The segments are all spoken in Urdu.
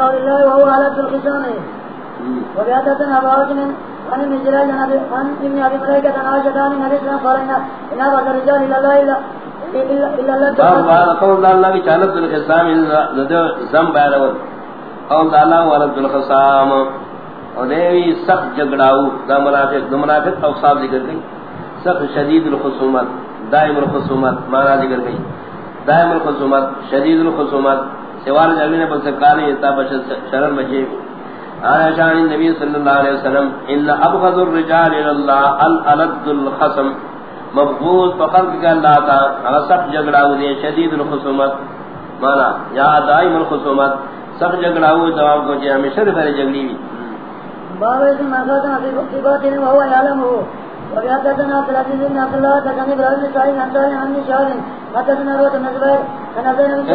قول الله وهو على الخصام وبيادتنا أبو عجم عن ابن جراج عن ابن أبي ملائكة عن عائشة عن النبي صلى الله عليه وسلم إن أبعد الرجال إلى الله إلا إلا الله باب قول الله کی چالت الخصام زم بیانون قول الله ولد الخصام. اور دیوی سخت جگڑاؤ دا منافق دا منافق اوصاف ذکر گئی سخت شدید الخصومت دائم الخصومت مانا ذکر گئی دائم الخصومت شدید الخصومت سوال جاوی نے بلسے کالی اتا بشد شرر بچے۔ آنا شان النبی صلی اللہ علیہ وسلم، ان ابغض الرجال الاللہ الالد الخصم مبغوض فقلق کا اللہ تا اگر سخت جگڑاؤ دے، شدید الخصومت۔ مانا، یا دائم الخصومت۔ سخت جگڑاؤ جواب کو جے ہمیشہ رفر جگڑی بھی باب اسم ما في باطن وهو يعلمه وبيحدثنا عبد العزيز بن عبد الله كان ابراهيم بن سعيد عن سعيد عن شهر حدثنا رواه النزبير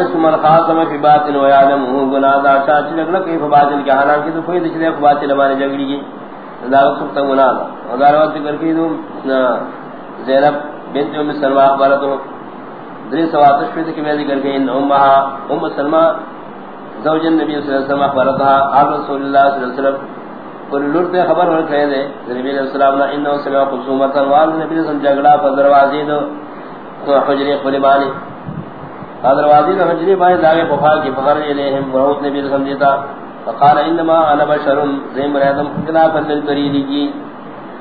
اسم الخاصم في باطن و یعلم ويعلمه غنادا شاچ لگنا کہ باطن کے حالان کی تو کوئی دچنے کو باطن ہمارے جگڑی کی۔ دا وقت غنادا اگر وقت کر کے دو زینب بنت ام سلمہ اخبرت دری سواتش پہ کہ میں ذکر گئی ان امها ام سلمہ، زوج النبي صلی اللہ علیہ وسلم اخبرتها عن رسول الله صلی اللہ علیہ وسلم۔ اور لڑتے خبر ہو کہے دے۔ نبی علیہ السلام نے انه سمع خصومت وال نبی صلی جھگڑا پر دروازے دو۔ تو حجرے خلی بانی۔ دروازے دو حجرے بانی داغے بخار کی فخر لے ہم، بہت نبی صلی اللہ فقال، انما انا بشر زي مرادم خلا پر دل کری کی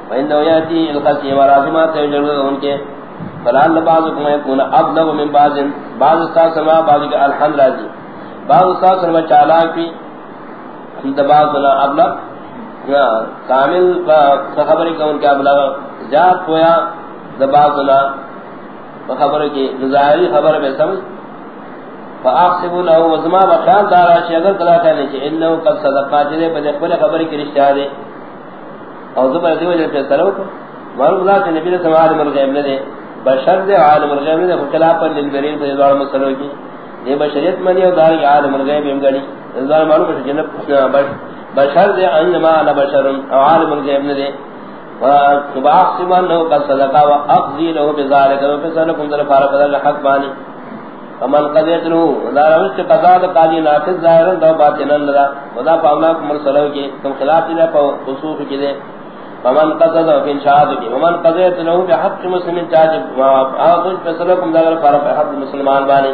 وانه ياتي القسم ورازمات جلد ان کے۔ فلعل بعضكم يكون ابلغ من بعض۔ بعض استاذ سما بعض کے الحمد راضی۔ بعض استاذ سما چالاک بھی دباغ بنا ابلغ۔ کامل خبر کہ ان کا بلا جات ہویا دباغنا خبر کی ظاہری خبر میں سمجھ فاحسب له وزما بخیال دارا شی اگر کلا کہنے چے انه قد صدقا جنے پہ پہلے خبر کی رشتہ دے اور زبر دیو جے پہ سلو کو معلوم اللہ کہ نبی نے سوال مرغیب نے دے بشر دے عالم الغیب نے خلاف پر للبرین پہ دوار مسلو کی یہ بشریت منی اور دار عالم الغیب ہم گڑی دوار معلوم ہے جنت بشر دے، انما انا بشر عالم الغیب نے دے وباحسب انه قد صدقا واقضي له بذلك وفسنكم ذل فارق ذل حق بانی۔ فمن قضیت رو دا روش قضا دا قاضی نافذ ظاہرن دا باطنن لدا ودا فاونا کمر صلو کی کم خلاف دینا پا خصوص کی دے۔ فمن قضا دا فین شاہد کی، ومن قضیت رو بحق مسلمین چاہجب آخوش فسلو کم دا فرق حق مسلمان بانی۔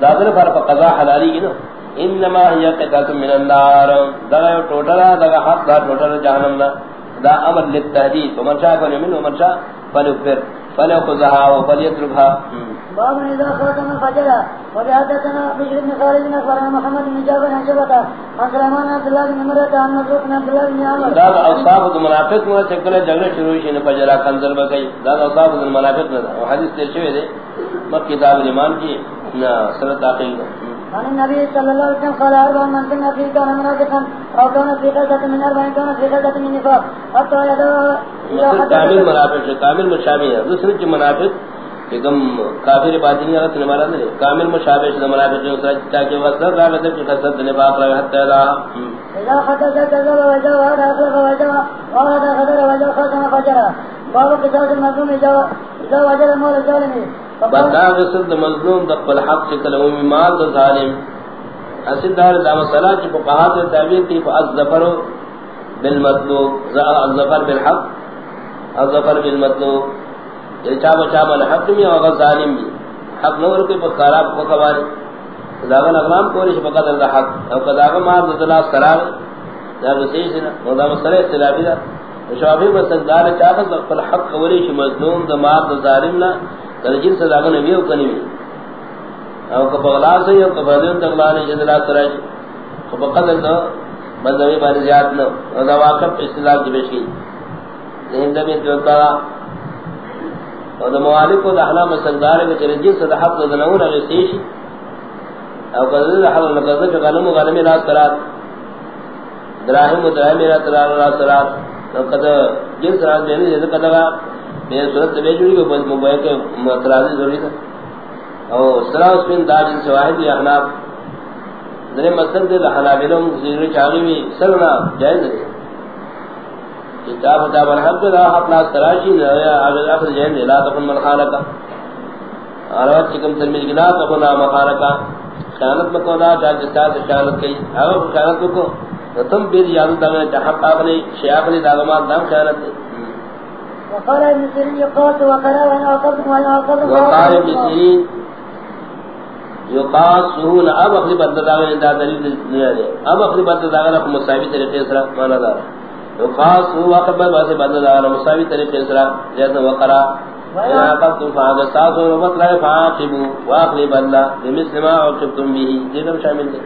دا دل فرق قضا حلالی کی نا۔ انما ہی قطعت من النار. دا ٹوٹلا دا حق دا ٹوٹلا جہنم دا. دا امر للتحدید ومن شاہ فلی من ومن شاہ فلی فر فلی خزہا وفلی اتربها باب اذا خاتم الفجر وبحدثنا بشر بن خالد بن اخبرنا محمد بن جابر عن شبكه عن سليمان عبد الله بن مرة عن مسروق بن عبد الله بن عمر داد اوصاف المنافق میں چکلے جھگڑے شروع شین فجر کنزل بکئی داد اوصاف المنافق میں حدیث تیر شوی دے مکہ کتاب ایمان کی سنت داخل عن النبي صلى الله عليه وسلم قال أربع من كنا فيه كان منافقا أو كان في قزة من أربع كان في قزة من نفاق. حتى يدعو كامل منافق كامل مشابه دوسرے منافق کہ کم کافر باطنی غلط نے مارا نہیں کامل مشابہ سے منافق جو سچ تا کہ وصل را میں کہ قصد نے باق رہا حتا لا اذا حدث كذب وجا وهذا اخر وجا وهذا غدر وجا ختم فجر. باب قصاص المظلوم اذا وجد المول الظالم بدا قصد مظلوم دخل حق سے کلمہ مال ظالم. اسد دار دا مسئلہ کہ فقہات تعبیر کی فاظفر بالمطلوب. ظفر بالحق الظفر بالمطلوب. چا بچا بل حق میں اور ظالم بھی حق نور کے بخارا کو خبر داغن اغلام کوریش بقدر دا حق. او قداغ ما دلا سلام یا بسیش نا او دا مسئلہ اختلافی دا شوافی بسندار چاہتا دا حق کوریش مظلوم دا ما دا ظالم نا در جن سے داغن نبی او کنیوی او کبغلا سے او کبغلیون تغلانی جدلا سراج بقدر دا بندوی بانی زیاد نا او دا واقف استدار کی بشکی ہندمی دوتا او دا موالک و دا حلا مسلدار ہے کہ جنس دا حق دا نور اگر سیشی او قدر دا حق نقضر کہ غنم و غنمی راست کرات دراہم و دراہمی راست کرات او قدر جنس راست دینے جیسے قدر میں صورت بے جوڑی کو بند مبائی کے مطرازی ضروری تھا۔ او سلام اس من دا جنس واحد یا حناب درے مصدر دے دا حنابلوں زیر چاگوی سرنا جائز دے کتاب کتاب الحق لا اپنا تراشی یا اگر اخر جہن لا تکن من خالقا۔ اروات چکم ترمیز کی لا تکن من خالقا۔ خیانت مکو دا جا جستا سے خیانت کئی اگر خیانت کو تم بید یاد دا میں حق اپنے شیخ نے داغمات دام خیانت دی وقال ابن سیرین یقاس وقرا وانا وقفت وانا وقفت وقال ابن سیرین یقاس سہون اب اخلی بند داغے دا دلیل دے اب اخلی بند داغے رکھ مصابی طریقے سرا مانا دارا یقاس سہون وقت بند واسے بند داغے مصابی طریقے سرا جیسا وقرا فاقبو بندہ بمثل ما عقبتم بھی دیدم شامل دے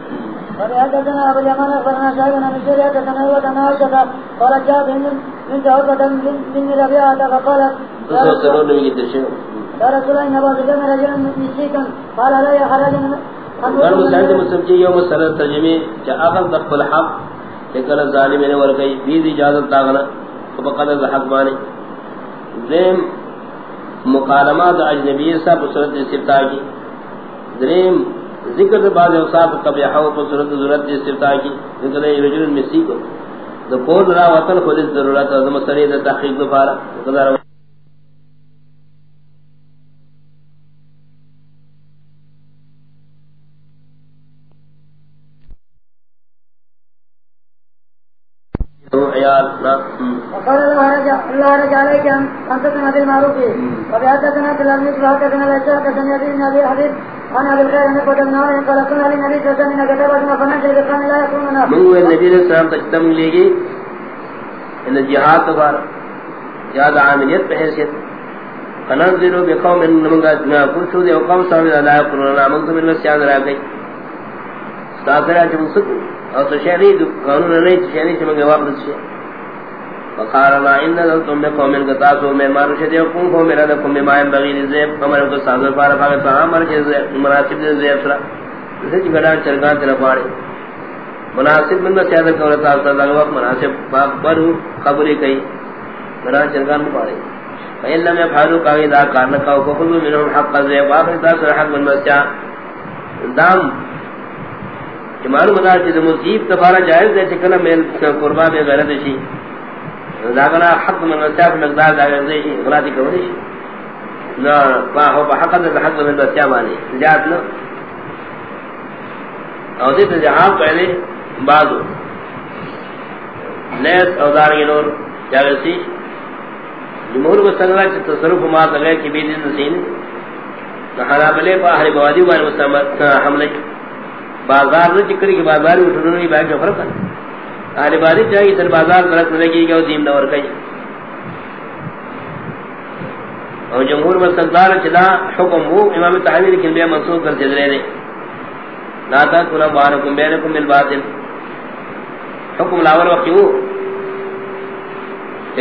وحدثنا ابو اليمان اخبرنا شعيب بن ابي سوريا حدثنا هو كان عائشة قالت جاءت من عقبة بن ربيعة فقالت يا رسول الله نبا سجن رجلا مسيكا قال لا يا حرج غیر مسلم مسلم کی یوم سنت ترجمے کہ اخذ دخل حق کہ کل ظالم نے ور گئی بھی اجازت داغنا فقد الحق مانے ذم مکالمات اجنبی صاحب صورت استفتاء کی. دریم ذکر بعد اوصاف حو کو صورت ضرورت استفتاء کی ذکر رجل مسی کو۔ تو قول را وطن خود ضرورت ہے مسئلہ تحقیق دوبارہ قدر وقال الله رجع عليك أن بالمعروف الحديث أنا بالخير أن يقول ابن قال كنا للنبي صلى الله عليه وسلم كتابة فننزل بقام لا يكوننا من هو النبي صلى الله عليه وسلم؟ تجتم لگی ان الجهاد تبار. جهاد عاملیت بحیثیت فننزل بقوم من نمگا کنشو دے وقوم صاحب لا يكوننا من تم الوسیان را گئی ساترہ جمع سکو اور تو شہری قانون نہیں شہری چمگے واپس شہری فقال ما ان ذلتم بقوم قطاسوا من مارش دي قوم قوم میرا دکم بما ينبغي لزيب عمر کو سازر پار پاگ تو عمر کے مناسب زیب سرا جسے گڑا چرگا تیرا پاڑے مناسب من سیادہ کو رتا صلی اللہ مناسب پاک پر قبر کئی گڑا چرگا پاڑے فإن لم يفعلوا قاعد کارن کا کو خذ منهم حق زيب اخر تاثر حق من دام جمال مدار چیز مصیب تبارہ جائز ہے چکلہ میل قربان بے غیرت شی داغنا حق من مساف مقدار داغنا زیشی غلاتی کولیشی نا، با ہو با دا حق من مساف آنی جات نا او دیت جہاں پہلے بعضو. لیس او دارنگی نور جاگسی جمہور کو سنگرہ چھ تصرف مات غیر کی بیدی نسین نحنا بلے پا احلی بوادی بانی مستمت حملے. بازار نہ چکری کی بازار اٹھنوں نہیں باقی فرق ہے آنے باری چاہیے سر بازار درست لگی گا دیم نور کئی اور جمہور میں سردار چلا حکم ہو امام تحویل لیکن بے منصوب کر جدرے نے لا تا کنا بارکم بینکم بالباطل۔ حکم لاور وقت ہو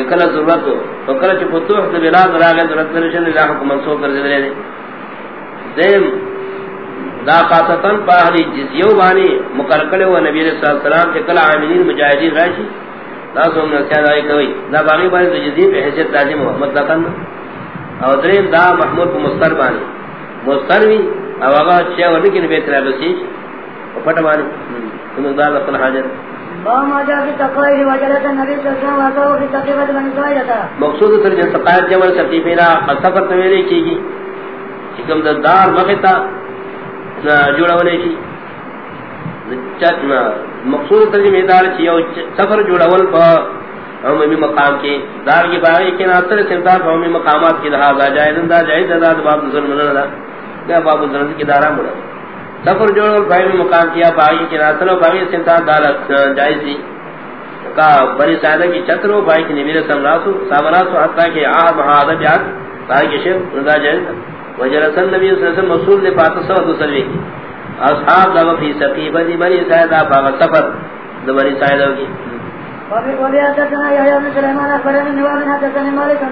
کل ضرورت ہو۔ تو کل چھ فتوح دو بلاد ضرورت کرشن اللہ حکم منصوب کر جدرے نے دیم دا خاصتن پاہلی جزیو بانی مقرقل و نبی علیہ السلام کے کل عاملین مجاہدین راشی۔ دا سوم نسیاد آئی کوئی۔ دا باقی بانی تو جزیب حیثیت لازم ہوا مطلقن او درین دا محمود کو مستر بانی۔ مستر بھی او آگا چیہ ورنی کی نبی اطلاع بسیج۔ و پتا بانی تم اقدار لفن حاجر مقصود ترجن سقایت جمل سقیفینا سفر تویلے کی گی۔ چکم دار مختا جوڑا ہونے مقصود ترجمہ دار چی او سفر جوڑا ول پا ہم مقام کی۔ دار کی باغی کے ناصر سمتا ہم مقامات کی لحاظ جائز دا جائز دا باب ظلم نہ دا دا باب ظلم کی دارا مڑا سفر جوڑا ول پا مقام کیا باغی کے ناصر باغی سمتا دار جائز دی کا بری سادہ کی چتر چترو بائی کی نبی رسول اللہ سامنا سو حتا کہ آ مہاد بیات بائی کے شیخ رضا جائز۔ وجرس النبي صلى الله عليه وسلم مسؤول نے بات سو دوسری کی. اصحاب دا فی سقیفہ دی بنی سعیدہ باغ سفر دا بنی سعیدہ کی. وفي حدثنا يحيى بن سليمان اخبرني نواب حدثني مالك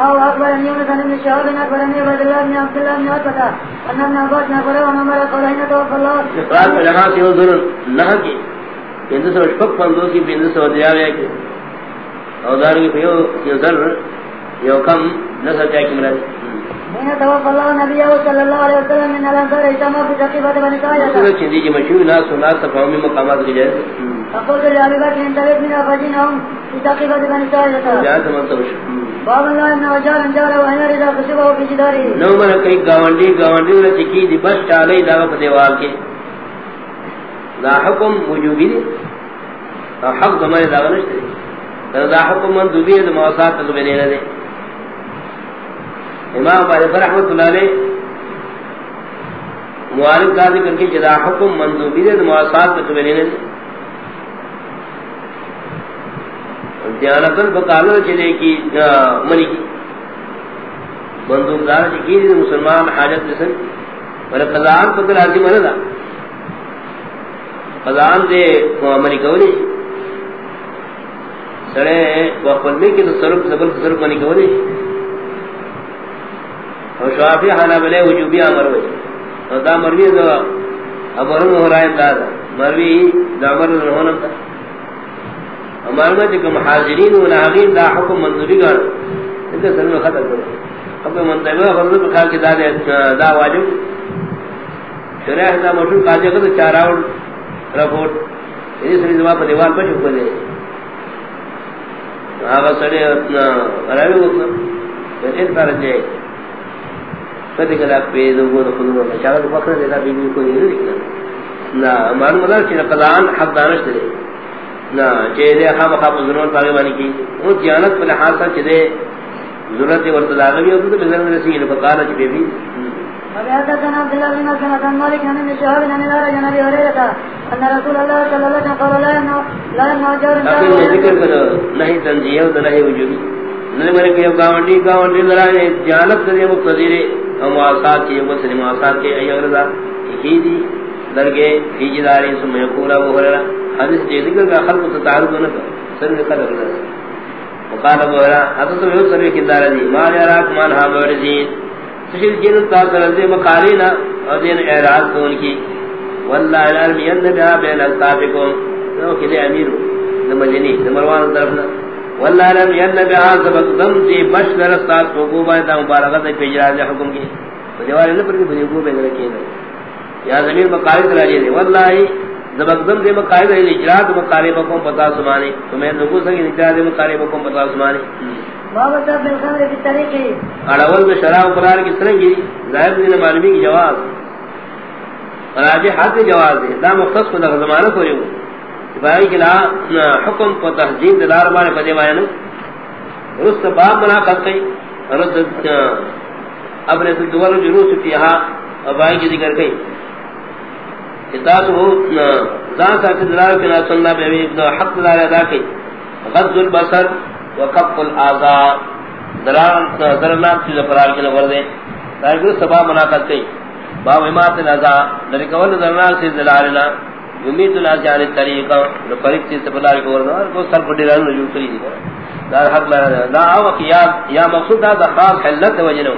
او اخبرني يونس بن شهاب اخبرني عبد الله بن عبد الله بن عتبة ان ابن عباس نقل ومر قولين توفى الله. اقرار میں لگا سی حضور نہ کی. بند سو شپک پندو کی بند سو دیا گیا کہ او دار کی پیو کی ذر یو کم نہ سچا کی مراد. حين توفى الله نبيه صلى الله عليه وسلم من الانصار اجتمعوا في سقيفة بني ساعدة چندی جی مشہور ناس و ناس تفاہمی مقامات کی جائے فقلت لأبي بكر انتبه من أفجينهم في سقيفة بني ساعدة جائے سمانتا وشو باب الله ابن وجال انجال وحير اذا خشبه في جداره. نو من کئی گاونڈی گاونڈی نے چکی دی بس چالے داغ دیوال کے. دا حکم وجوبی دی دا حق زمانی دا غنشت دی دا حکم من دوبی دا مواسات زمانی دی امام باری پر رحمت اللہ علیہ معالم کا ذکر کی جدا حکم من دوبی دا مواسات تا زمانی دی دیانتن بکالو چلے کی منی کی۔ بندوق دار چکی دی مسلمان حاجت جسن اور قضان پر لازم ہے نا قضان دے منی کولی سڑے وقت میں کہ تصرف زبر تصرف منی کولی اور شوافی حالا بلے وجوبی امر ہوئے اور دا مروی دا ابرم ہو رہا ہے دا. مروی دا امر ہونا تھا ہمارے میں جو محاضرین و ناغین دا حکم منظوری گا. ان کا سلم خطر کرو. حکم منظوری فرض بخار کی دا, دا واجب. شریح دا مشہور قاضی کا تو چار آؤٹ رپورٹ. یہ سری زمان پر دیوار پر چھپ دے. آگا سڑے راوی ہوتا پھر یعنی اس طرح جائے. کدی کدا پہ دو گو خود نو چاہا تو فخر دیتا بی بی کوئی نہیں لکھنا نا معلوم اللہ چیز قضان حق دانش دے۔ نا چیزے خام خواب ضرورت پاگے بانی کی۔ وہ جانت پر لحاظ سا چیزے ضرورت ورد لاغوی ہوتا تو بزرگ رسی لفا قالا چی بی بی۔ بن دار عن ابي هريرة ان رسول الله صلى الله عليه وسلم قال لا يمنع لا يمنع جار لكن ذکر کرو نہیں تنزیہ و نہیں وجودی نہیں مرے کہ گاونڈی گاونڈی ذرا جانت سے مقتدر ہم کی مسلم آسات کے ایغ رضا کی دی؟ درگے ہجداری سم یقول ابو ہریرہ حدیث دے ذکر کا خلق تعارض نہ کر سر میں قدر نہ وقال ابو ہریرہ حدیث میں سر کی دار دی ما یراک مان ہا بردین تشیر جن تا کرتے مقالینا اور دین اعراض کون کی۔ واللہ العلم ینبیہ بین التابقوں نو کلی امیر مدنی مروان طرفنا واللہ العلم ینبیہ سبق دم دی بشر استاد کو کو باید مبارکت پیجراز حکم کی جوار نے پر بھی بھئی کو بین رکھے یا زمین مقاید راجی دی واللہ زبقدم دے مقاید ہے اجراد مقارب کو پتا سمانے تو میں نکو سکی اجراد مقارب کو پتا سمانے اڑول میں شراب قرار کی طرح کی ظاہر دین معلومی کی جواز. راجح حق جواز ہے دا مختص کو زمانہ کو ریو بھائی کہ لا حکم کو تہذیب دلار مارے بدے وائے نو۔ رست باب بنا کر گئی رد اپنے سے دوار جلوس پیہا اور بھائی جی کی ذکر گئی کتاب ہو ذات سا دلار کے نا سننا بے حق دلار ادا کی غض البصر وقف الاعضاء دران درنات کی فرار کے نور دے۔ تاکہ سبا مناقض کئی۔ باب امات الاعضاء در کول درنات سے دلالنا یمید الناس عن الطریق نو فرق سے سبلار کو ورنا کو سر پڑی رہن رجوع کری دی دا حق لا دا۔ او قیاد یا مقصود دا خاص حلت وجنو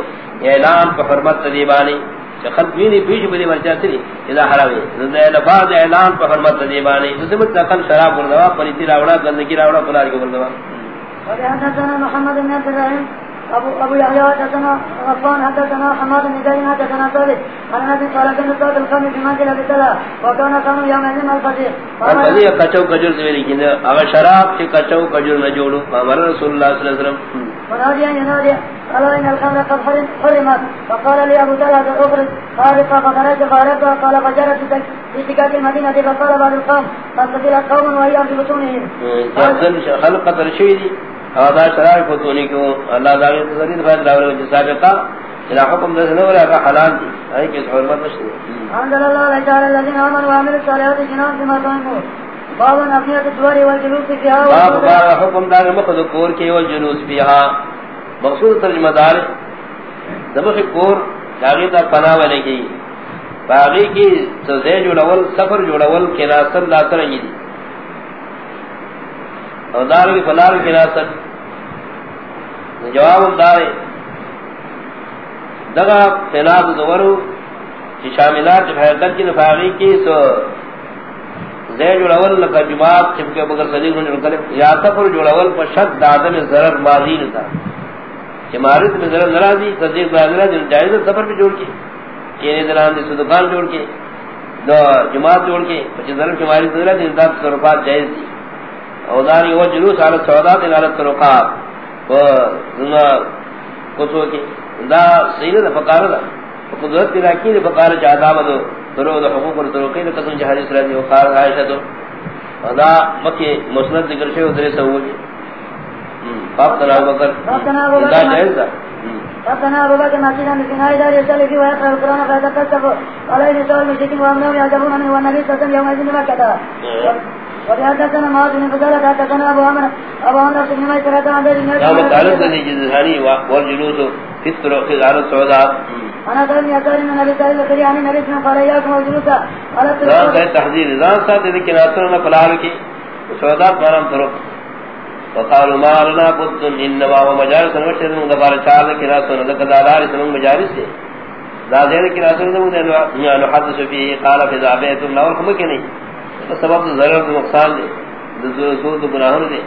اعلان پر حرمت دیبانی کہ خلق وینی پیش بری ورچا تری اذا حراوی دا لفاظ اعلان پر حرمت دیبانی تو سمجھ تکل شراب ورنا پریتی راوڑا، گندگی راوڑا پلار کو ورنا حدثنا محمد بن عبد الرحيم ابو ابو يحيى حدثنا غفان حدثنا حماد بن زيد حدثنا ثابت عن ابي قال كان صوت القوم في منزل ابي سلا وكان يوم يزن الفجر. فقال کچو کجور سے لیکن اگر شراب سے کچو کجور نہ جوڑو ہمار رسول اللہ صلی اللہ علیہ وسلم. ونادي ان ينادي قال ان الخمر قد حرمت. فقال لي ابو طلحه اخرج خارقا فخرجت خارقا قال فجرت في سكات المدينه فقال بعض القوم فاستدل قوم وهي في بطونهم. خلق ترشيدي هذا شرائع فتونی کو اللہ داغی تصدید فائد لاولے وجہ سابقہ الى حکم دس نور اگا حلال دی۔ ہے کہ حرمت نشتے۔ الحمد للہ لجعل الذین آمنوا وعملوا الصالحات جنان طعموا باب نفیت الدور والجلوس فيها باب باب حکم دار مخد کور کے والجلوس فيها مقصود ترجمہ دار دمخ کور داغی تا پناہ والے کی۔ باغی کی سزے جوڑول سفر جوڑول کے ناصر لا سرنگی دی۔ اور دار کی فلال کی ناصر. جواب دار دغا فلاد دورو چی شاملات چی حقیقت کی نفاقی کی، سو زیر جوڑاول لکا جماعت چپکے بگر صدیق نے جوڑ یا سفر جوڑاول پر شد دادم ضرر ماضی نتا. چی مارد میں ضرر نرازی، صدیق بازرہ جن جائز سفر پہ جوڑ کے. چینے دلان دی صدقان جوڑ کے. دو جماعت جوڑ کے، پچی ضرر کی مارد نرازی جن داد تصرفات جائز دی. او داری وہ جلوس حالت سعودات حالت ترقاب و ذنہ کتو کی دا سینہ دا فقار دا قدرت کی راکی دا فقار چاہتا مدو ترو دا حقوق اور ترو کئی قسم جہاد اسرائیل دی وقار عائشہ تو ادا مکی مسند ذکر شے ادھر سے ہوئی باپ تنا بکر. دا جائز دا ربنا ابو بكر ما كنا من هاي دار يسال في ويقرا القران فاذا كتب عليه نساء المشركين وامنوا يعجبون من والنبي صلى الله عليه وسلم يوم يزن مكه وبهذا ما دين وقالوا ما لنا بد انما هو مجالس المشهد من دبار چار کے ناس سن لك دار سن مجالس سے ذات کے ناس سن نے نحدث فيه. قال في ذابت النور ہم کہ نہیں سبب ضرر و نقصان دے ذو ذو گناہوں دے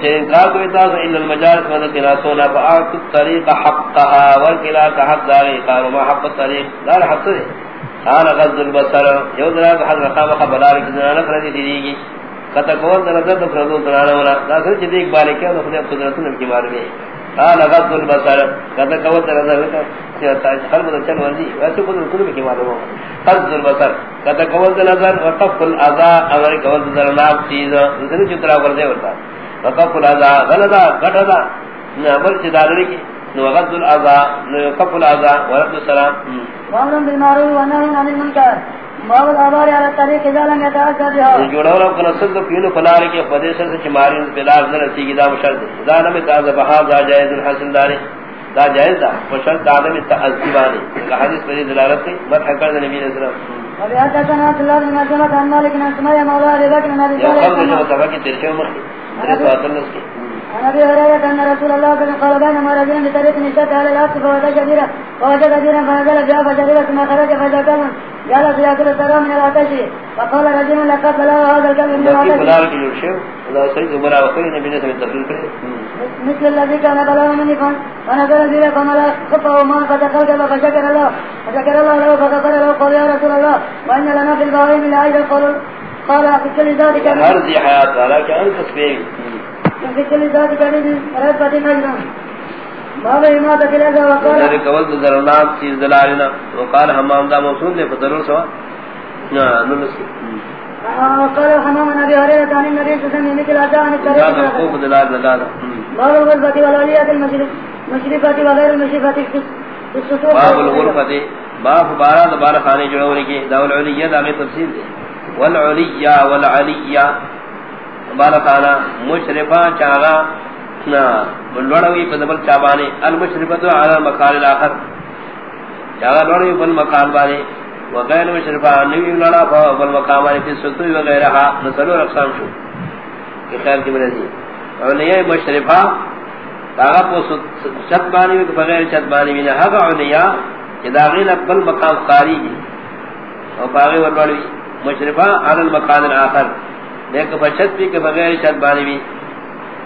کہ انکار کوئی تا ان المجالس من کے ناس سن فاعت الطريق حقها والكلا حق دار قالوا ما حق الطريق دار حق دے قال غض البصر. يودرا حق رقابه بلار کی نہ کر دی دی کتا کور در در در فرضو ترانا ولا دا سر چی دیکھ بارے کیا خدا قدرتو نمکی بار میں قال غض البصر کتا کور در در در خلب در چل ورزی۔ ویسے قدرتو معلوم ہو غض البصر۔ کتا کور نظر وقف الازا۔ امر کور در نام چیز۔ دوسری چترا ورزے ورتا۔ وقف الازا، غلطا گٹھا امر چی دارنی کی وغض الازا وقف الازا ورد السلام۔ وامرن بالمعروف ونهي عن المنكر باب الابار على الطريق اذا لم يتعدى بها جوڑا لو کنا سد کینو پلار کے پدیش سے چماری بلار نہ سی گدا مشرد دا نہ تاز بہا دا جائز الحسن دار دا جائز دا مشرد دا نہ تعذبانی کہ حدیث پر دلالت ہے مدح کر نبی علیہ السلام. ابي حدثنا عبد الله بن مسلمة عن مالك بن سمية مولى ابي بكر بن ابي طالب يقول له تبقى ترشو مخي عن ابي هريره ان رسول الله صلى الله عليه وسلم قال بينما رجل بطريق نشات على الارض فوجد جديرا فوجد جديرا فنزل جاء فجرب ثم خرج فجاء قال في اكل السلام من العطش فقال رجل لقد بلغ هذا الكلب من العطش مثل الذي كان بلغ مني فنزل جيرا فملا خطه وما فدخل جبا فشكر الله فشكر الله له فغفر له قال يا رسول الله وان لنا في البهائم لايدا قال قال في كل ذلك على كان تسبيح في كل ذلك ربة مجرم باب امادة الأذى وقال ذلك قول ذرنات سيز دلالنا وقال حمام دا موصول لے فضرور سوا نلسي وقال حمام نبي هريرة عن النبي صلى الله عليه وسلم مثل أداء عن الطريق خوف دلال لگانا باب الغرفة والعلية المشرفة وغير المشرفة في السطوح باب الغرفة باب بارا دبارا خانے جڑونے کی داول علیہ دا غیر تفصیل دے والعلیہ والعلیہ بارا خانہ مشرفہ چاہا نا، لڑوی بدبل چابانے، المشرفۃ علی المکان الاخر۔ چاہا لڑوی بل مکان بانے۔ وغیر مشرفہ، نوی لڑا بل مقام بانے فی ستوی وغیرہا نسلو رقصان شو۔ کہ خیر کی مرضی علیہ مشرفہ تاغا پو چت بانی وی بغیر چت بانی وی نحقا علیہ اذا غیل بل مقام قاری جی اور باغی والبڑوی مشرفہ علی المکان الاخر۔ لیکن بچت بھی کہ بغیر چت بانی وی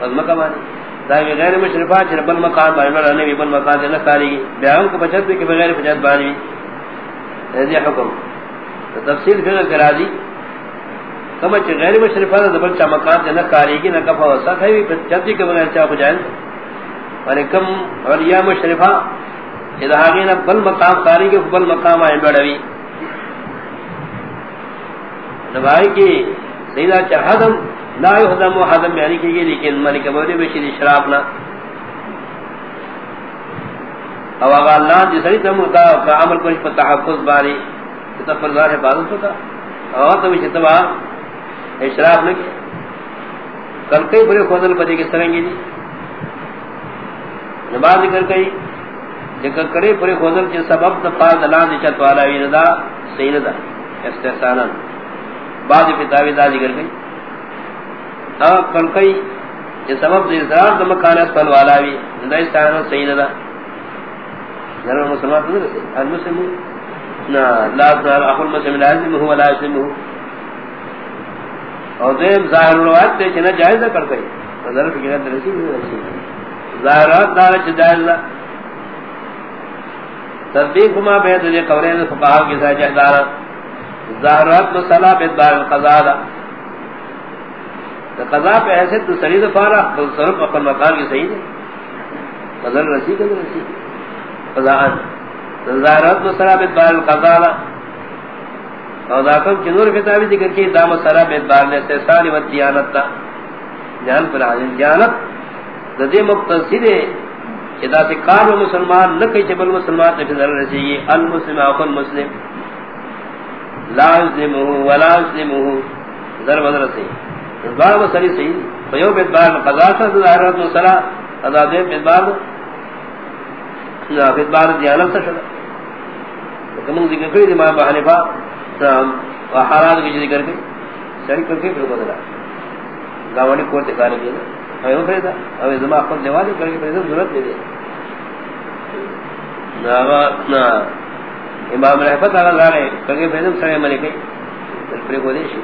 بل مقام بانی داوی غیر مشرفہ چر بل مقام بانی لڑنے بھی بل مقام سے نکاری بیاہم کو بچت بھی کہ بغیر چت بانی وی ایسی حکم. تفصیل فقہ کرا دی کما چ غیر مشرفہ دا بل چا مقام سے نکاری کی نہ کفا وسط ہے چت بھی کہ بغیر چا بجائیں اور یعنی کم اولیاء مشرفہ اذا حقینا بل مقام قاری کے بل مقام آئین بڑھوی نبائی کی سیدہ چا حدم لا یحدم و حدم یعنی کی گئی لیکن ملک بودی بشید شراب شرابنا او اگا اللہ جسری تمتا کا عمل کنش پر تحفظ باری کتا فرزار حفاظت ہوتا او تمی شتبا اشراف نکی کل کئی بڑے خوضل پدی کس طرح گی جی نباز ذکر کئی ذکر کرے پورے خوضل کے سبب دفاع دلان چت والا ویندا سیدہ استحسانا. بعض کتابیں دا ذکر کئی او کلکی یہ سبب اظہار دم کان اسفل والا وی دا استحسانا سیدہ دا ضرور مسلمان نہیں رسے المسلم نا لا ظاہر اخو المسلم لازم هو لا يسلم اور دیم ظاہر روایت تے چنا جائز کر گئی نظر فکر درسی بھی نہیں ظاہرات دار چدائل تصدیق ما بیت دے قولین فقہا کی ساتھ جہدار ظاہرات مسئلہ بیت بار القضاء دا. قضاء پہ ایسے تو سرید فارا صرف اقل مقام کی صحیح دے قضر رسی قضر رسی۔ قضاء ظاہرات مسئلہ بیت بار القضاء دا۔ اور ذاکر جنور کتابی ذکر کی، دام سرا بیدبار نے سے سالی و دیانت تا جان پر آجن دیانت ددی مقتصد ہے چدا سے کار و مسلمان نکی چبل مسلمان نے فضل رسی۔ المسلم آخو المسلم۔ لا ازلمو ولا ازلمو ذر بدر سی بیدبار مسلی فیو بیدبار قضا سا ظاہرات مسلا قضا دے بیدبار بیدبار دیانت تا شدا کمون ذکر کری دی ماں بحنفا حالات کی ذکر کے سڑی کر کے پھر بدلا گاوانی کو دکھانے کے ایو پھر تھا زما اپن دیوال کر کے ضرورت دے دے نا امام رحمت اللہ علیہ کر کے پھر سڑے ملے کے کو دے شی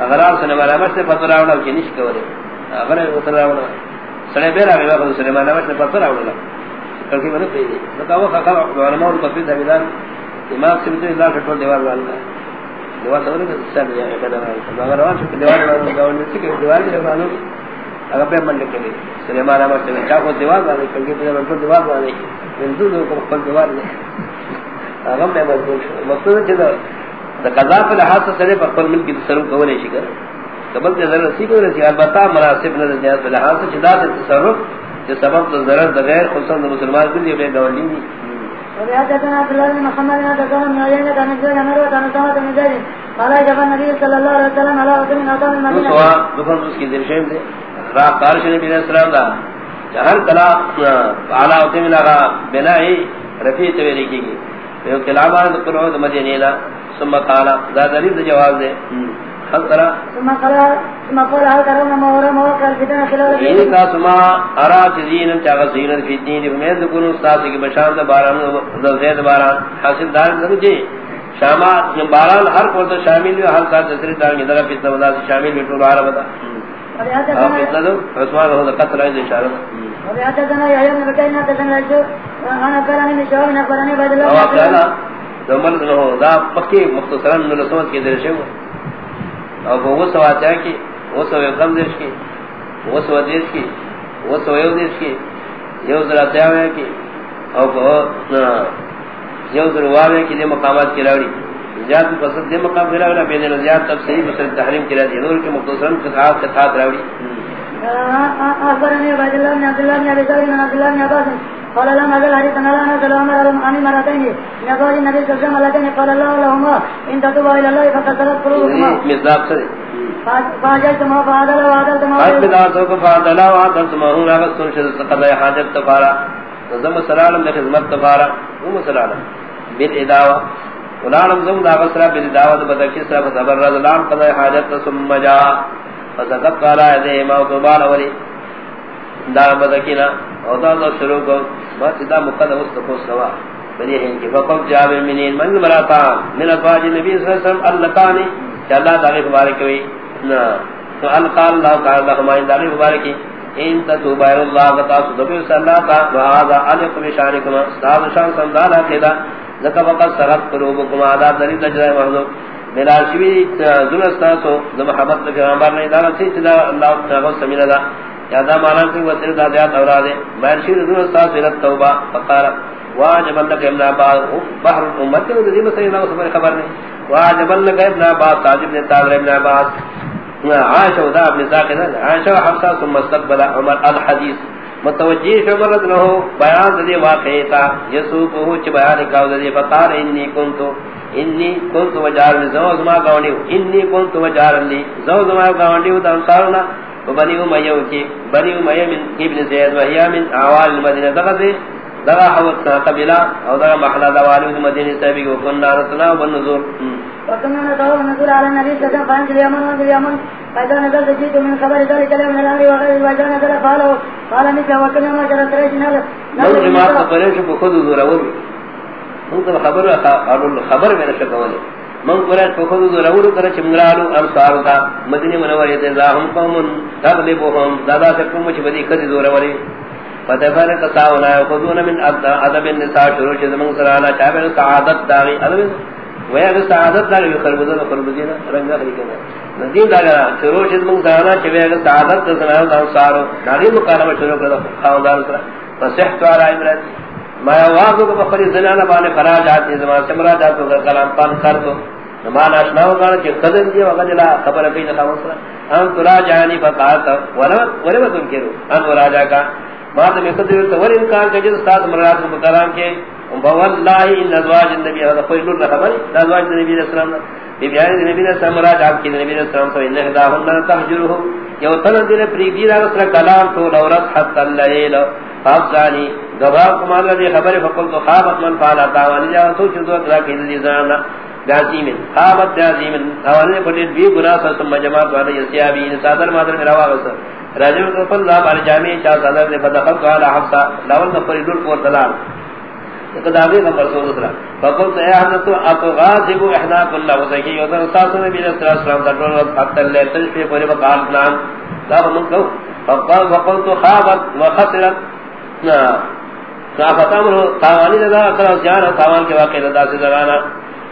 اگر آپ سنے والا مست پتہ راوڑا کہ نش کرے اگر وہ پتہ راوڑا سڑے بیرا گیا وہ سنے والا مست پتہ راوڑا کر کے بنے پھر بتاؤ کا علماء کو پھر دبیدار امام سے بھی اللہ کٹو دیوار والا دیوار سوال کا سب یہ کہا ہے اگر وہاں سے دیوار والا گاؤں میں سے دیوار کے بانو اگر پہ من لکھ لے سلیمان احمد سے چا کو دیوار والا کل کے پہ من دیوار والا من دو کو کل دیوار لے اگر میں مضبوط مقصد ہے دا قضا پر لحاظ سے سرے پر من کی تصرف کو نہیں شکر قبل کے ضرر سی کو نہیں البتہ مناسب نہ جہاز پر لحاظ سے جدا تصرف جو سبب ضرر غیر خصوصا مسلمان کے لیے بے گولی وحدثنا عبد الله بن محمد بن عبد بن عيينة عن الزهري عن عروة عن أسامة بن زيد قال أجاب النبي صلى الله عليه وسلم على رجل من أقام المدينة. سوا دفن اس کی درشیم دے راہ قارش نبی علیہ السلام دا. ہر کلا اعلی ہوتے میں لگا بنا ہی رفیع تویری کی گی تو کلا بار قرآن مدینہ ثم قال ذا دلیل جواب دے حضرا ثم قال ثم قال هل ترون ما ورا مواقع الفتنة خلال الدين یہ کا سما ارا تزین چاغ زین فی الدین میں ذکر استاد کی بشار دا باران دا زید باران. حاصل دار سمجھے شاما باران ہر کو شامل ہے ہر ساتھ دوسری دار کی طرف اس شامل ہے تو عرب اب اتنا دو عثمان ہو قتل ہے اشارہ وحدثنا يحيى بن بكير حدثنا الجو انا قراني من شعور نقراني بعد الله او قال دو من دا پکی مختصرا نلسمت کی درشے اور وہ سوا چاہ کی وہ سو کم دیش کی وہ سو دیش کی وہ سو یو دیش کی یو ذرا تیاو ہے کی اور وہ یو ذرا واوے کی دے مقامات کی راوڑی زیاد پسند دے مقام کی راوڑی بین زیاد تفسیری بسر تحریم کی راوڑی نور کے مختصرا قطعات کے ساتھ راوڑی اخبرني عبد الله بن عبد الله بن ابي بكر بن عبد الله بن عباس قال لا ما زال حديث انا لا نزل عمر عن مرتين. يقول النبي صلى الله عليه وسلم قال الله لهما ان تتوبوا الى الله فقد سلت قلوبكما مصداق سے۔ فاجلت ما فعدل وعدلت ما حج بدعاتو کو فعدل وعدلت ما ہوں راغت سنشد قضاء حاجت تفارا۔ نظم سلالم دے خدمت تفارا۔ ام سلالم۔ بالاداوہ ولالم زم دا غسرہ بالاداوہ بدکی سرہ فتبرد لام قضاء حاجت ثم جا فسقط قال دے ما قبال ولی دا بدکینا او دا دا شروع کو ما تدا مقدم استقو سوا بنی ہیں کہ فقط جاب منین من مراتا من افواج نبی صلی اللہ علیہ وسلم اللتانی کہ اللہ تعالی مبارک ہوئی۔ نا۔ تو ان قال اللہ تعالی ہمائیں داری مبارک ان تتوبا الى اللہ وتعالى دبی صلی اللہ تعالی وهذا علق بشانکم استاد شان سندالا کھدا ذکا فقط سرت قلوبکم عذاب دری تجرہ محضور میرا شوی ذلستا تو محبت پیغمبر نے دارا سی چلا اللہ تعالی سمینا دا یا دا مانا کہ وہ تیرا ذات اوراد ہے میں شوی ذلستا توبہ فقال واجب لك ابن عباس بحر الامه کے ذی مسئلہ اللہ اس خبر نہیں واجب لك ابن عباس تاجب نے تاجر ابن عباس. عائشہ ودا ابن ساقن عائشہ حفصہ ثم استقبل عمر الحديث. متوجہ عمر له بیان ذی واقعہ تھا یسوق ہو چ بیان کا ذی فقال انی کنت انی کنت وجار زوج ما گاونی انی کنت وجار لی زوج ما گاونی ود انصارنا وبني اميه کی بني اميه من ابن زيد وهي من اعوال المدينه دغه دغه حوت قبيله او دغه محله دوالي المدينه سبي وكنا رسنا والنزول وكنا ندعو النزول على النبي صلى الله عليه وسلم اليمن واليمن فإذا نزل جيت من خبر ذلك من الأمر وإذا نزل وكنا ما ريش جماعة ممكن خبر من الشكوالي من تا ذاهم قوم تغلبهم دادا سكم وشبدي خذ ذور أولي فتفرق ساونا يخذون من عدب النساء شروع شزمن سرانا چاہبه سعادت داغی. عدب ویا اگر سعادت داغی خربزن خربزین رنگا خریکنا ندیم داغا شروع شزمن سرانا چاہبه اگر سعادت سرانا داغ سارو. داغی مقارمہ شروع کرده خاندان سرا فسحت وارا عبرت ما یوازو کو بخری زنانا بانے خراج آتی زمان سے مراجات کو. کلام پان کر دو نمان اشنا ہو ہوگا کہ قدر دی وغجلا خبر کئی نخوا مصرا ان تراجعانی فقاتا ولو تم کرو ہم ان راجع کا بات میں قدر تو ور انکار کہ جس استاد مراد کو کے والله ان ازواج النبي هذا خير لنا خبر ازواج النبي صلى الله عليه وسلم بی بیان نبی نے سمراج آپ کی نبی نے سلام تو انہ دا ہن تہجرہ یو تن دل پریدی دا اس کلام تو لورت حتا اللیل فافزانی گواہ کمال دی خبر فقل تو خوابت من فعلا تاوانی جا تو چدو اکلا کی دی زانا جازیم خوابت جازیم تاوانی پڑی بی گناہ سا سم جماعت والا یسیابی صادر مادر میرا واغسر رجل کو فل ذا بار جامع شاہ صدر نے بدخل کو علی حفصہ لاول نفر دل کو دلال اقدامی نمبر سو دوسرا فقلت، اے احمد تو اتو غازب احناق اللہ وزکی یوزن استاذ نبی صلی اللہ علیہ وسلم ترون وقت حتی اللہ تجفی پوری وقال فلان۔ لا من کو فقلت خابت وخسرت فقط امرو تاوانی لدا اقرا جانا، تاوان کے واقع لدا سے زرانا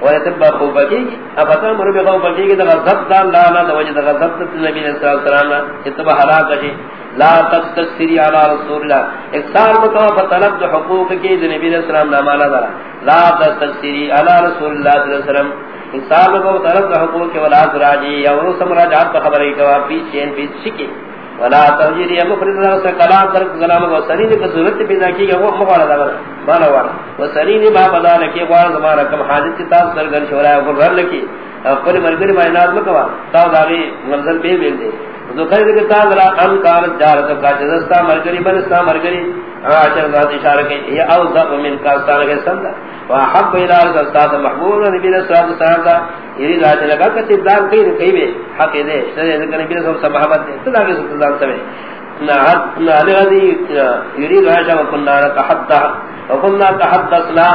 ويتبع خوفكي افتا مر بخوفكي کہ غضب دان لا لا وجه غضب النبي صلى الله عليه وسلم اتبع هلاك شيء لا تستسری علی رسول اللہ اکثار بکوا فطلب دو حقوق کی نبی علیہ السلام نامالا دارا. لا تستسری علی رسول اللہ صلی اللہ علیہ وسلم. اکثار بکوا فطلب دو حقوق کی ولا تراجی. یا ورس مراجعات پر خبر کوا پیچ چین پیچ شکی ولا تحجیری یا مفرد اللہ سے کلام ترک کلام و سرین کا ضرورت پیدا کی وہ مقالا دارا. مانا وارا. و سرین ما بدا لکی، وارا زمانا کم حاجت کی تاس سرگن شورا ہے غرر لکی. اپنی مرگری مائنات مکوا تاو داغی منزل بے بیل دے. ذکر کہ تا ذرا ان کار جارت کا جستا مرگری بنستا مرگری عاشر ذات اچھا، اشارہ کہ یہ او ذب من کا استار کے سند وحب الى استاد محبوب نبی صلی اللہ علیہ وسلم یہ ذات لگا کہ تدار کہیں کہیں بھی حق دے سر ذکر نبی صلی اللہ علیہ وسلم محبت دے تو لگے استاد سمے نہ الذي يريد عائشہ وكنا نتحدث. وكنا تحدثنا.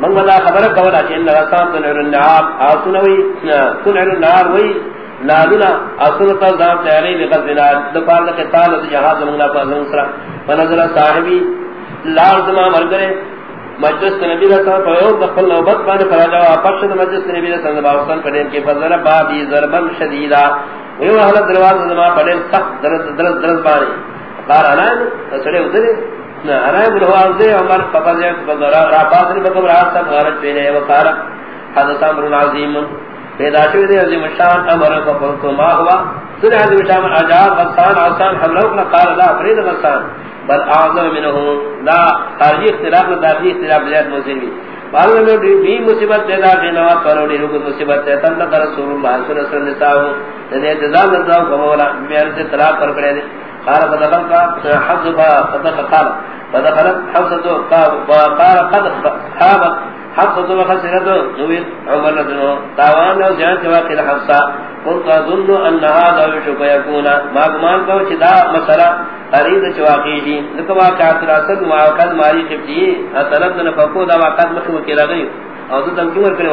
من ولا خبر قولا ان رسام تنعر النعام آسنوي تنعر النار وي نالنا اصلتا ذات تیاری لغزنا دفار لکھ تال جہاز منگلا پا زنسرا فنظر صاحبی لارزما مرگرے مجلس نبی رسول فیور دخل نوبت پانے فراجا اپشد مجلس نبی رسول باوستان پڑھیں کے فضر بابی ضربا شدیدا ویو احلت دلواز زمان پڑھیں سخت درد درد درد پانے قار انائم سڑے ادھرے انائم بلوان دے عمر پپا دے را پاسنی بکم راستہ غارت پینے وقار حدث امر عظیم پیدا شوی دے عظیم الشان امر فقلت ما ہوا سنہ عظیم الشان عجاب غصان عصان حملوکنا قال لا فرید غصان بل اعظم منہو لا خارجی اختلاف لا داخلی اختلاف لیات موسیقی معلوم ہے بھی مصیبت پیدا کی نواز قانونی رکت مصیبت ہے تنلق رسول اللہ صلی اللہ علیہ وسلم نساہو لدے اعتزام نظام کمولا بیان سے طلاق پر کرے دے قال فدخل کا حفظ فدخل قال فدخلت حفظ قال قد حابت حفظ تو خسرت نوید عمر ندنو تاوان لو زیان تواقی لحفظا قلت ظن ان هذا وشك يكون ما گمان کو چدا مسئلہ قرید چواقی جی لکہ واقعات راسد واقعات ماری خفتی اصلت نفقو دا واقعات مخیم کی لگئی اور تو تم کیوں کرے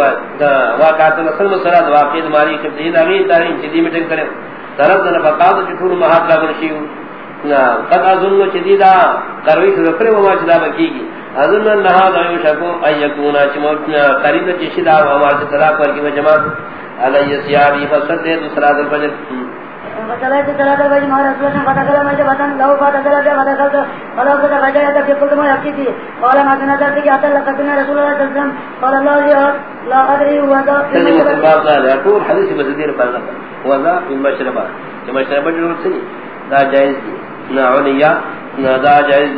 واقعات رسل مسئلہ دا واقعات ماری خفتی دا غیر تارین چیدی میٹنگ کرے طرف نفقات چطور محاط لگن شیو قد اظن چدیدا کروی شکر وما چدا بکی گی اظن انہا دعیو شکو ان یکونا چموتنا قریب چشدہ و ہمارے طلاق ورکی و جماعت علی سیابی فصد دے دوسرا در فجر فصلت صلاة الفجر مع رسول الله فتقل ما جبتن له فتقل فتقلت ولو كنت فجرت في كل ما يبكي قال ما تنظرت كي حتى لقتنا رسول الله صلى الله عليه وسلم قال الله لا أدري هو ذا كلمة قال يقول حديث مسدير فارغة هو ذا من مشربات جنوب سني لا جائز دي نادا جائز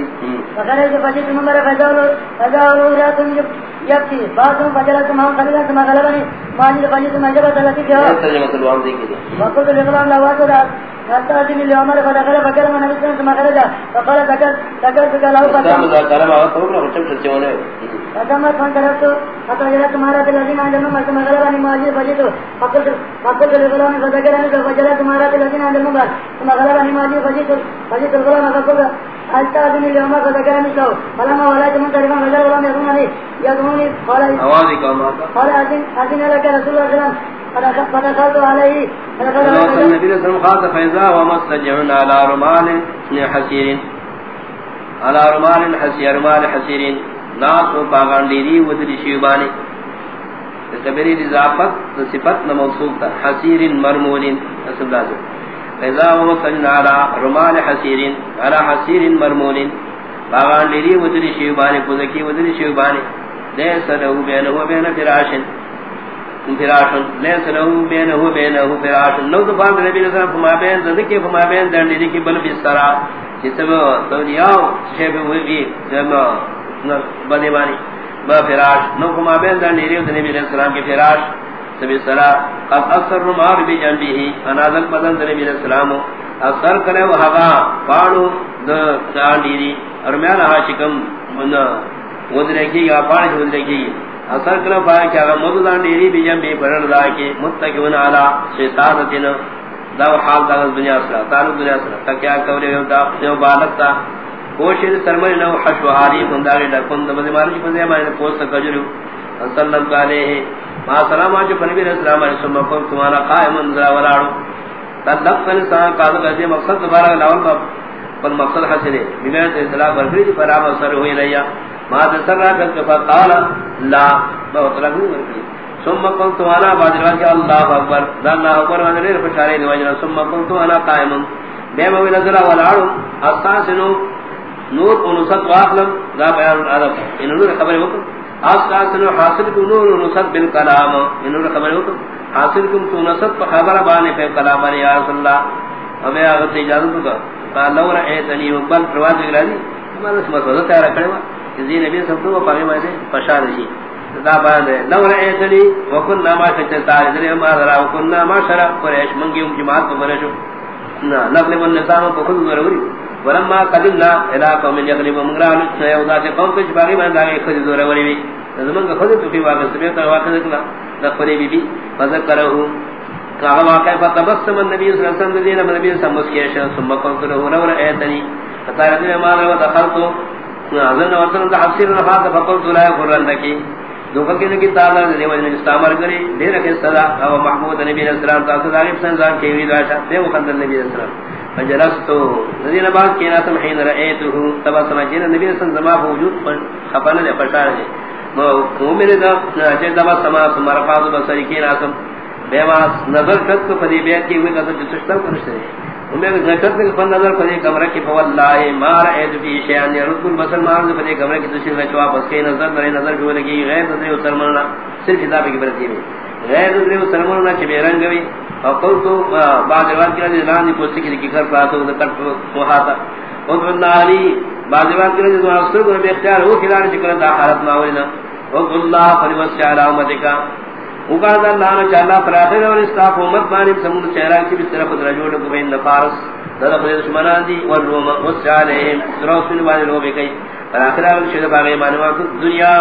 فقال فجت نمبر فجاول فجاول لا تم يبكي بعض فجرت ما قلنا ثم غلبني ما جل فجت ما جبت التي جاء ترجمه الوان دي كده وقلت لغلام لا واسد حتى أتني اليوم فدخل فكر من نبي صلى الله عليه وسلم فقال ذكر ذكر ذكر له فقام ذكر ما وصل له وشم سجونه فكما كان درست حتى جلت مارات الذين عندهم ما ثم غلبني ما جل فجت فقلت لغلام فذكرني فجلت مارات الذين عندهم ثم غلبني ما جل فجت فجت الغلام فقلت أتني اليوم فلما ولات من قال كما قال لك رسول الله صلى الله عليه. وسلم فدخلت عليه. فدخلت النبي صلى الله عليه وسلم خاطر فإذا ومسجعون على رمال حسير. على رمال حسير رمال حسير. ناس و باغان لیری ودری شیوبانی کبیری اضافت صفت نموصوب تا حسیر مرمول اسم لازم فإذا ومسجعون على رمال حسير، على حسير مرمول باغان لیری ودری شیوبانی پوزکی ودری شیوبانی لیس له بینه و بین فراشن. فراشن. لیس لہو بینہو بینہو فراشن. نو دفان نبی صلی فما بین زدکی، فما بین دنڈی دیکی بل بسترا. جسب دنیاو شیف ہوئی بھی جمع بدیبانی با فراش. نو فما بین دنڈی دیکی نبی علیہ السلام کی فراش. سبی سرا، اب اکثر رمار بی جنبی ہی، انازل بدن نبی علیہ السلام اکثر کرے وہ حقا پانو دنڈی دی ارمیان حاشکم ودرے کی گا پانچ ودرے کی گا اثر کلا پایا کہ اگر مددان دیری بی جنبی پرن دا کے متقون علا شیطانتین دا حال دا دنیا سرا، تعلق دنیا سرا۔ تکیا کوری دا جو بالک تا۔ کوشید سرمنی نو، حشو حالی منداری لکن دا بزی مالوچ پزی پوست کجرو۔ صلی اللہ علیہ ما سلام آجو پنبیر اسلام علیہ سلام قم تمہارا قائم انزرا ولارو تدق فلسان قادر قدی مقصد دبارا لاول با پل مقصد حسنے بمیت اصلاح برگری پر آم اثر ہوئی لیا ما تسرع کر کے فقال لا، ما طلب نہیں ثم قلت انا بعد ذلك الله اكبر ذا الله اكبر وانا غير فشاري نواجنا ثم قلت انا قائم. بما ولا نزل ولا عرض استاسنو نور انصت واخلم. ذا بیان عرب ان نور خبر وقت استاسنو حاصل کو نور انصت بالكلام ان نور خبر وقت حاصل کم تو کو انصت خبر بانے پہ کلام یا رسول اللہ. ہمیں اگر اجازت کا قال لو رأيتني وقبل پرواز گرانی ہمارا سمجھ ہوتا تیار کھڑے ہوا کہ زی نبی سب تو پاگے میں سے پشار جی دا بعد لو رأيتني وكنا ما شجتا ذري ما ذرا وكنا ما شرع. قريش من يوم جماعت بمرشو نا نقل من نظام کو خود مروري ولما قدمنا الى قوم يغلب مغران يودا سے قوم کچھ باقی میں دا خود زور وری بھی زمان کا خود تو في واقع سبے تو واقع نکلا نقلی بی بی فذكره. قال واقع فتبسم النبي صلى الله عليه وسلم الذين من النبي صلى الله ثم قلت له نور لو رأيتني. فتعرضني ما لو دخلت. اذن ورسل تحصيل نفات فقلت لا يقرن لك. دو فکر کی تعالی نے وجہ استعمال کرے دے رکھے صدا او محمود نبی علیہ السلام تا صدا علیہ السلام کی وی داشا دے مقدر نبی علیہ السلام فجلست. ندی نبا کی نہ حين تبا سمجھنا نبی علیہ السلام ما موجود پر خپل نے مومن دا جے دبا سما سمر فاض بصری کی نظر کت کو فدی بیت کی ہوئی قدر جتشتر کرشتے انہیں فن نظر کمرہ کی، فواللہ ما فی کمرہ کی بس نظر نظر جو لگی، غیر نظر اتر مرنا صرف کی برتی میں غیر نظر اتر مرنا اور قول تو بعد روایت کے لیے لان دی پوچھتی کی کر پاتا ہوں کٹ وہاتا اور اللہ علی، بعد روایت کے لیے دعا اثر کو بے اختیار ہو کھلانے چکر دا حالت ناولینا اور اللہ فریوس چاہلا امتکا وقال الله ان شاء الله فراخر اور استاف امت بانی سمود چہرہ کی اس طرف رجوڑ کو بین فارس ذرا دشمنان دی اور روم وسالہم رسول بانی لو بھی کئی فراخر اور شد باغی مانوا دنیا،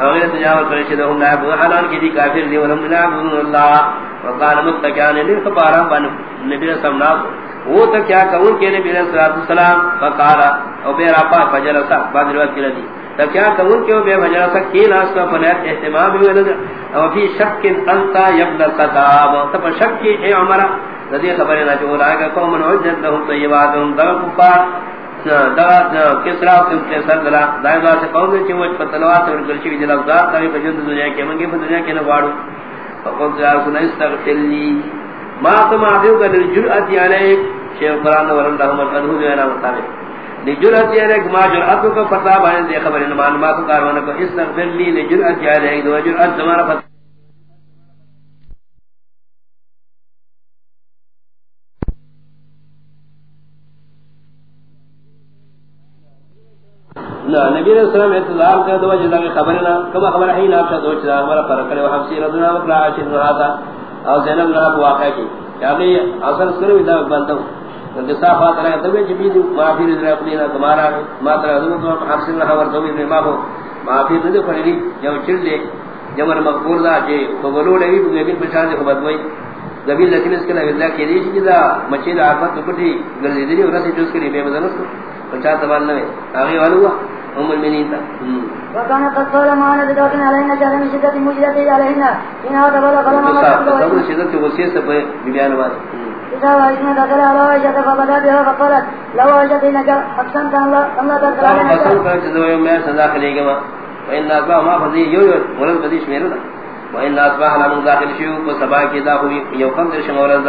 اور تجاوز کرے شد ہم نائب حالان کی دی کافر دی ولم نعبد الله وقال متکان للفقراء بن نبی صلی اللہ وہ تو کیا کہوں کہ نبی علیہ الصلوۃ فقال، او بیرا پا فجلسا، بعد روایت کی تب کیا کہوں کہ بے وجہ سے کی ناس کا فلیت اہتمام بھی ولد او فی شک انتا یبن القتاب تب شک کی، اے عمرہ رضی خبر نہ جو رائے گا قوم عجت لهم طیبات دا کفار دا دا کسرا کے سر دلا۔ دائما سے قوم نے چوچ پتلوات اور گلچی دی لفظات تاوی پجند دنیا کے، منگے دنیا کے نہ واڑو۔ فقط یا سن استغفر لی ما تم عدو الجرأت عليك. علیک شیخ قرآن ورندہ مرقدہ جو ہے نا مطابق. لجرأت عليك ما جرأتك کو پتا بانے خبر ان معلومات کاروانا کو استغفر لی لجرأت عليك. دو جرأت زمانہ پتا نبی علیہ السلام اعتذار کر دو جدا کی خبر نہ کما خبر ہے نہ اچھا دوچ دا ہمارا فرق کرے وہ حفصی رضی اللہ عنہ عاشر نہ تھا اور زینب نہ واقعہ کی کہ اثر کرے دا بندوں صافات رہے تو جبی معافی دے اپنی نہ تمہارا ما ترى حضرت حفص اللہ اور تو بھی ما ہو معافی دے پڑی جو چل دے جمر مقبول دا جے تو بولو لے بھی بھی پہچان دے خبر ہوئی زبی لیکن اس کے لیے اللہ کے دی کہ دا مچید آفت تو پٹی گل دی اور اسے جس کے لیے بے مزن اس کو پچا تبان نہ آگے والو ام المؤمنین تا وكان قد قال ما انا بدوكن علينا جعل من شدة مجدة علينا إن هذا بلا قلما قد شدة وسيء سبب إذا وإذن دخل على وجهة فبدا بها فقالت لو وجهت إنك أقسمت أن لا تدخل علينا أن تدخل يوم يرسل داخل إيقما وإن أصبح ما فضي يو يو ولد بديش ميرنا وإن أصبح لمن داخل شيوك وسبا كي داخل يوقم درشم ولد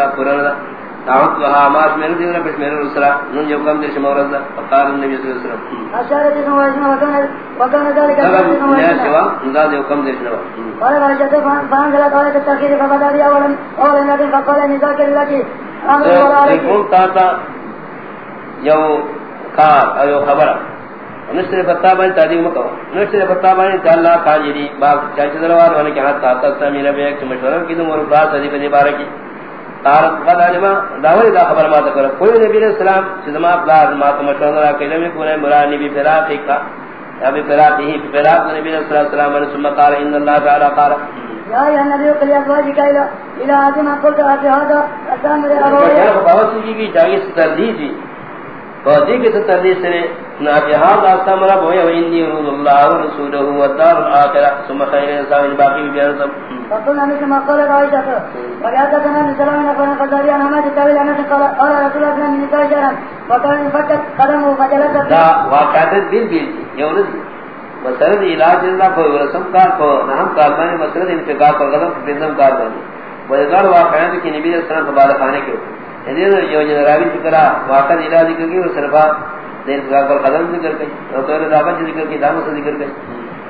ذات قرآن دعوت لها ماس من دين بس من الرسل من يوم كم دش مورز فقال النبي صلى الله عليه وسلم۔ اشارت انه وجنا وكان وكان ذلك يا سوا ذا يوم كم دش نوا قال قال جد فان قال قال التاخير فبدا لي اولا اولا النبي فقال ان ذاك الذي امر ولا عليك تا تا یو کار ایو خبر۔ نشتر پتا بانی تعدیق مکو۔ نشتر پتا بانی تا اللہ خاجری باق چاچ دلوار وانا کہ حتی تا تا میرا بیک مشورہ کی دم اور بات ادی پدی بارکی۔ تارت قد علما داوری دا خبر ما تکر کوئی نبی علیہ السلام چیزما ما تمشورہ را کہ لمی کونے مرانی بی فراقی کا. یا بی فراقی ہی فراق نبی علیہ السلام علیہ ثم قال ان اللہ تعالی قال. يا ايها النبي قل لازواجك الى الى ادم قلت اتي هذا الامر ابوي یہ بہت سی کی جاگی تردید تھی فدی کے تردید سے مرا و اللہ و رسولہ و دار خیر انسان باقی بیان سب۔ ما قال نفر قال رسول فجلست دا واقعات دل بیل یولد مسرد علاج اللہ کو رسم کار کو نحم کار بانے مسرد انفقار پر قدم بندم کار بانے وزدار واقعات کی نبی صلی اللہ علیہ وسلم کو بعد خانے کے یعنی جو جنراوی چکرہ واقعات علاج ذکر کی وہ صرفا دین پر قدم ذکر کی اور تو دعوت ذکر کی دامت ذکر کی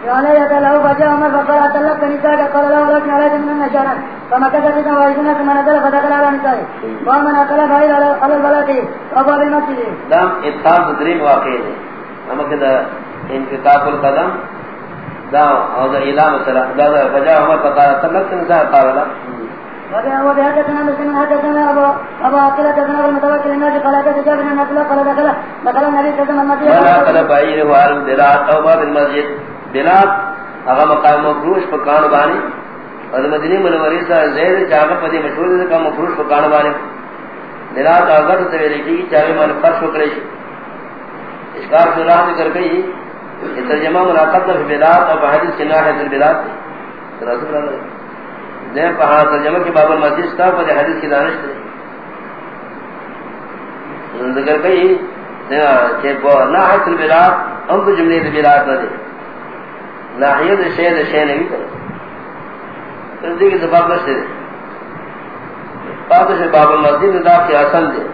قال يا له فجاء عمر فقال اتلقى نساء قال له لك على من نشارا فما كتب بنا واجنا ثم نزل فدخل على نساء ومن اكل غير على البلد ابواب المسجد دام اتخاذ درين واقع ہے۔ ہم انقطاع القدم دا او دا الہ مثلا دا فجاء عمر فقال اتلقى نساء قال لا وبهدثنا مسلم، حدثنا ابو ابو عقيل حدثنا المتوكل الناس، قال حدث جابر بن عبد الله، قال دخل دخل النبي صلى الله عليه وسلم المسجد قال بعير وعلى الدلال او باب المسجد. بلاد اغا مقام مفروش پکان بانی اور مدینی منوری سے زید جاگا پدی مشہور ہے کہ مفروش پکان بانی بلاد اگر تو ویلے چاہے من فرش وکڑے اشکار سے راہ ذکر گئی یہ ترجمہ مناقض بلاد اور حدیث کی ناحیت البلاد. رسول اللہ نے کہا ترجمہ کے باب المسجد کا پر حدیث کی دانش تھی ذکر گئی کہ ناحیت البلاد، ہم تو جملے دے البلاد نہ دے۔ ناحیت شید شید نہیں کرو تردی کی دفاق بس دے پاکش باب المسجد دا کی حسن دے۔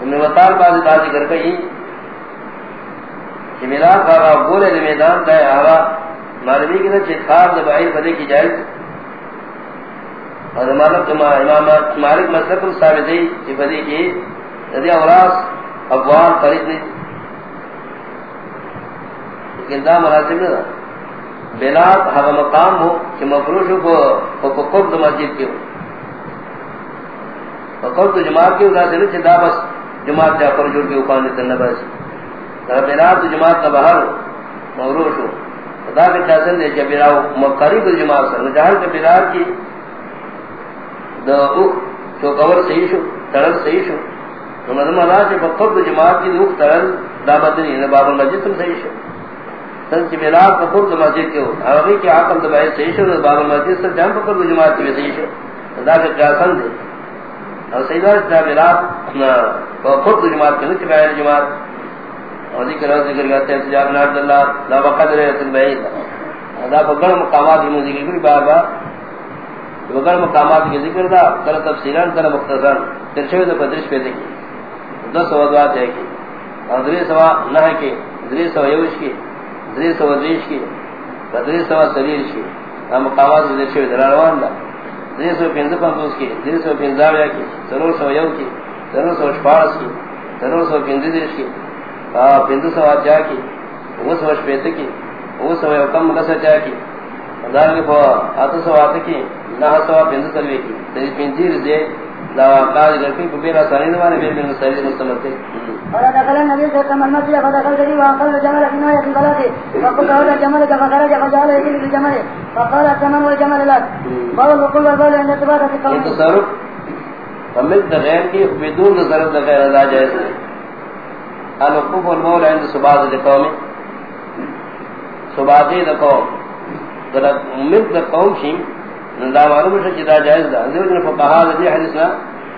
انہوں نے وطال بازی بازی کر کئی۔ کہ ملاد بابا گولے دے میدان دے آغا معلومی جی کی نا چھتخار دے بائی پدے کی جائز اور مالک امام مالک مسلک ثابت ہے کہ پدے کی رضی اوراس ابوال فرید نہیں لیکن دا مناسب نہ۔ بلاد ہوا مقام ہو کہ مفروش ہو کو قرب مسجد کے ہو۔ قرب جماعت کے ادا سے دا بس جماعت جا پر جوڑ کے اوپر نہیں نہ بس بلاد جماعت کا باہر مفروش ہو۔ خدا کے چاسن دے کہ بلاو مقریب جماعت سے جہاں کے بلاد کی دا اوخ تو کور صحیح شو ترل صحیح شو۔ تو مدام اللہ سے بقرب جماعت کی اوخ ترل دا بدنی باب المسجد تم صحیح شو۔ سن کی بلاد کو مسجد کے ہو۔ ابھی کہ عقل دبائے صحیح شو، باب مسجد سے جان پکڑ جماعت کی صحیح شو۔ خدا کے قیاسن دے۔ اور سیدہ تا بلاد کو خود جماعت کے نہیں بیان جماعت اور ذکر اور ذکر کرتے ہیں سجاد بن عبد اللہ لا بقدر رسول بعید. دا بغیر مقامات کی ذکر کی بار بار. بغیر مقامات کی ذکر دا کر تفصیلان کر مختصر ترشوی دا پدرش پیدا کی. دو سوا دعات ہے کی. اور دری سوا نہ کی دری سوا یوش کی دری سوا دریش کی دری سوا سریش کی. ہم مقامات کی درشوی در روان دا. دری سوا پینزا پندوس کی دری سوا پینزاویا کی سرور سوا یو کی سرور سوا شپارس کی سرور سوا پینزی درش کی. پندو سوا چاہ کی وہ سوا شپیت کی وہ سوا یو کم مقصر چاہ کی دار کے پا آتا سوا آتا کی نہ سوا پندو سلوے کی دری پینزی رزے لا قال لكن كبيره سرين وانا بين المسائل المستمرة قال دخل النبي صلى الله عليه وسلم المسجد فدخل جدي وانقل الجمل في نهاية البلد فقلت هذا الجمل فخرج فجعل يجري في الجمل فقال الثمن والجمل لك. باب الوقوف والبول عند ارتباط في قوم. تصرف فمثل غير کی بدون تصرف غیر ادا جائز ہے الوقوف والبول عند سباط القوم سباط القوم مثل قوم. شيء دا معلوم ہے کہ دا جائز دا. دیو جن فقہا دی حدیث نا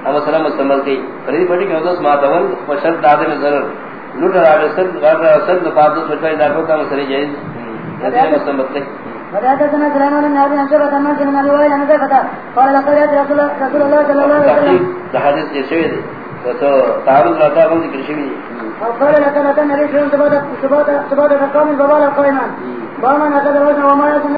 ہم سلام مستعمل کی. فرید پٹی کہ اس ما تول بشرط دادے میں ضرر لوٹ رہا ہے سب غیر اصل دفاتو سوچا دا کو کام سری جائز. ندی مستعمل کی. وحدثنا سليمان بن ابي انصار كما سمع روايه عن ذلك قال لقد رسول الله صلى الله عليه وسلم. حديث جسوي تو تعرض لا تعرض ذكر شيء قال لك لك النبي صلى الله عليه وسلم سبات سبات سبات قوم القائمان باما نكذا وما يكون